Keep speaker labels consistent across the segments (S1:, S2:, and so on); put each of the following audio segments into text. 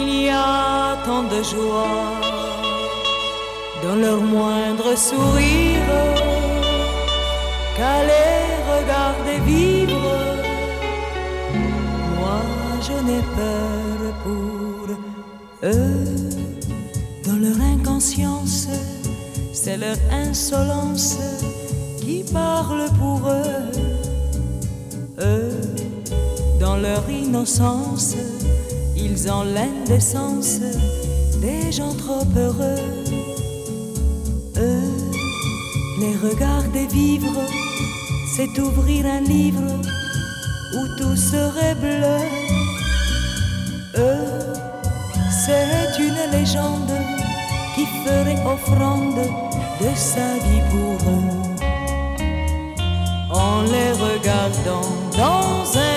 S1: il y a tant de joie dans leur moindre sourire qu'à les regarder vivre. Moi, je n'ai peur pour eux dans leur inconscience, c'est leur insolence qui parle pour eux. Eux, dans leur innocence, ils ont l'indécence des gens trop heureux. Eux, les regarder vivre, c'est ouvrir un livre où tout serait bleu. Eux, c'est une légende qui ferait offrande de sa vie pour eux. En les regardant dans un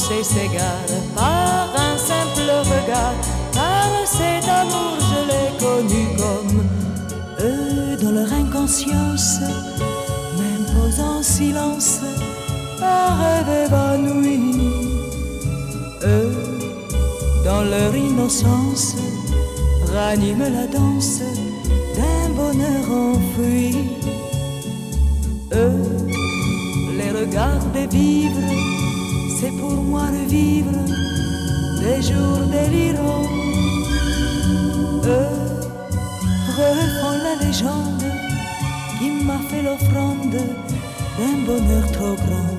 S1: pensée s'égare par un simple regard, car cet amour je l'ai connu comme eux dans leur inconscience, m'imposent en silence un rêve évanoui. Eux, dans leur innocence, raniment la danse d'un bonheur enfoui. Eux, les regarder vivre, c'est pour moi revivre des jours délirants. Eux, refont la légende qui m'a fait l'offrande d'un bonheur trop grand.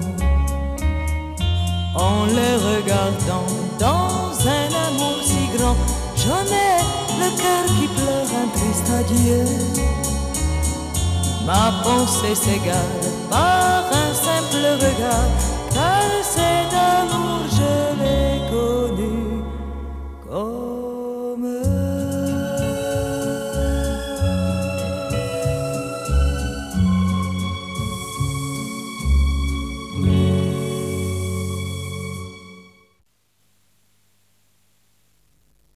S1: En les regardant dans un amour si grand, j'en ai le cœur qui pleure un triste adieu. Ma pensée s'égare par un